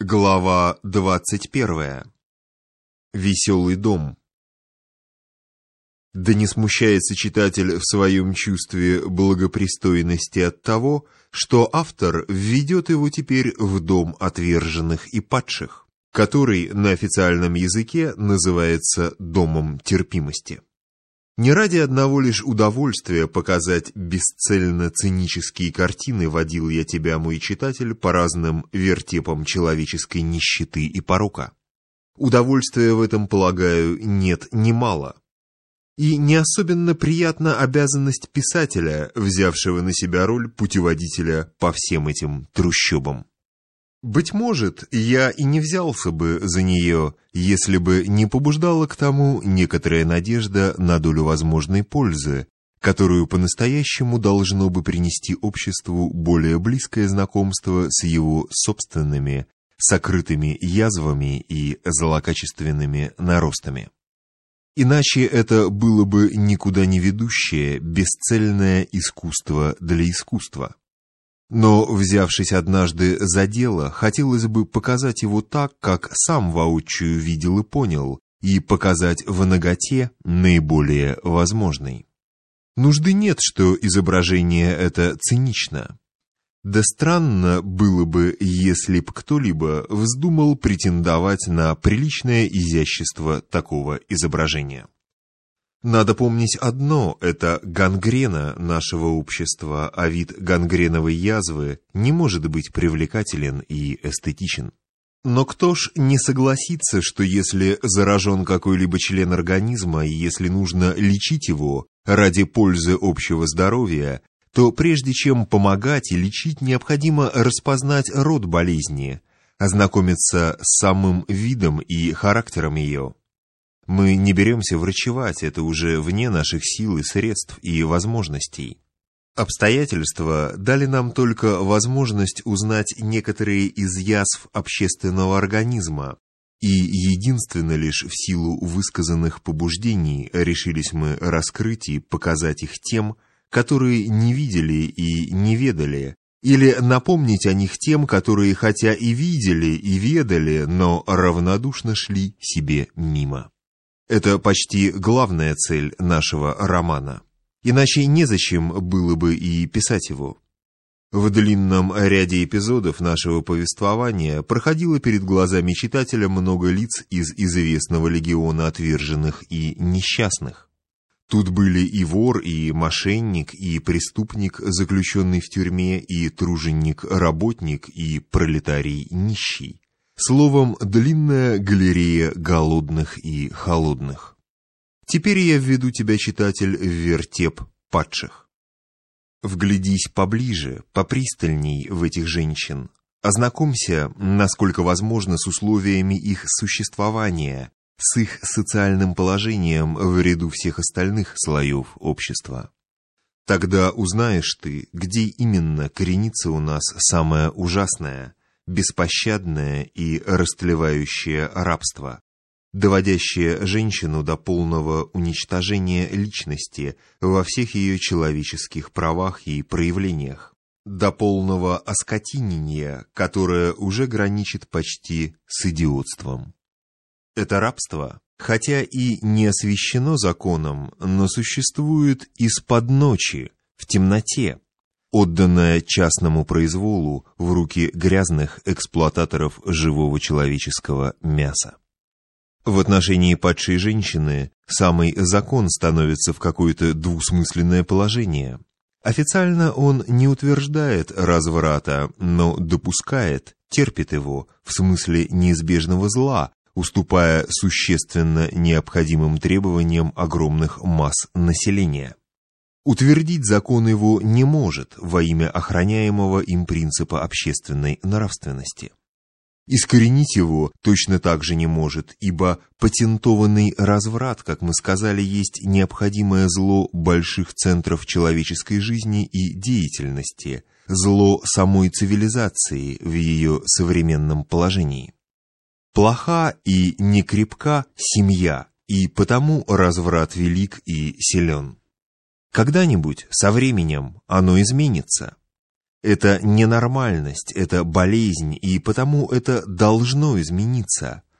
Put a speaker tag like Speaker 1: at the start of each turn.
Speaker 1: Глава 21. Веселый дом. Да не смущается читатель в своем чувстве благопристойности от того, что автор введет его теперь в дом отверженных и падших, который на официальном языке называется «домом терпимости». Не ради одного лишь удовольствия показать бесцельно-цинические картины водил я тебя, мой читатель, по разным вертепам человеческой нищеты и порока. Удовольствия в этом, полагаю, нет немало. И не особенно приятна обязанность писателя, взявшего на себя роль путеводителя по всем этим трущобам. Быть может, я и не взялся бы за нее, если бы не побуждала к тому некоторая надежда на долю возможной пользы, которую по-настоящему должно бы принести обществу более близкое знакомство с его собственными, сокрытыми язвами и злокачественными наростами. Иначе это было бы никуда не ведущее, бесцельное искусство для искусства. Но, взявшись однажды за дело, хотелось бы показать его так, как сам воочию видел и понял, и показать в наготе наиболее возможной. Нужды нет, что изображение это цинично. Да странно было бы, если б кто-либо вздумал претендовать на приличное изящество такого изображения. Надо помнить одно – это гангрена нашего общества, а вид гангреновой язвы не может быть привлекателен и эстетичен. Но кто ж не согласится, что если заражен какой-либо член организма и если нужно лечить его ради пользы общего здоровья, то прежде чем помогать и лечить, необходимо распознать род болезни, ознакомиться с самым видом и характером ее. Мы не беремся врачевать, это уже вне наших сил и средств и возможностей. Обстоятельства дали нам только возможность узнать некоторые из язв общественного организма, и единственно лишь в силу высказанных побуждений решились мы раскрыть и показать их тем, которые не видели и не ведали, или напомнить о них тем, которые хотя и видели и ведали, но равнодушно шли себе мимо. Это почти главная цель нашего романа. Иначе незачем было бы и писать его. В длинном ряде эпизодов нашего повествования проходило перед глазами читателя много лиц из известного легиона отверженных и несчастных. Тут были и вор, и мошенник, и преступник, заключенный в тюрьме, и труженик-работник, и пролетарий нищий. Словом, длинная галерея голодных и холодных. Теперь я введу тебя, читатель, в вертеп падших. Вглядись поближе, попристальней в этих женщин. Ознакомься, насколько возможно, с условиями их существования, с их социальным положением в ряду всех остальных слоев общества. Тогда узнаешь ты, где именно коренится у нас самое ужасное – беспощадное и растлевающее рабство, доводящее женщину до полного уничтожения личности во всех ее человеческих правах и проявлениях, до полного оскотинения, которое уже граничит почти с идиотством. Это рабство, хотя и не освящено законом, но существует из-под ночи, в темноте, отданная частному произволу в руки грязных эксплуататоров живого человеческого мяса. В отношении падшей женщины самый закон становится в какое-то двусмысленное положение. Официально он не утверждает разврата, но допускает, терпит его в смысле неизбежного зла, уступая существенно необходимым требованиям огромных масс населения. Утвердить закон его не может во имя охраняемого им принципа общественной нравственности. Искоренить его точно так же не может, ибо патентованный разврат, как мы сказали, есть необходимое зло больших центров человеческой жизни и деятельности, зло самой цивилизации в ее современном положении. Плоха и некрепка семья, и потому разврат велик и силен. Когда-нибудь, со временем, оно изменится. Это ненормальность, это болезнь, и потому это должно измениться.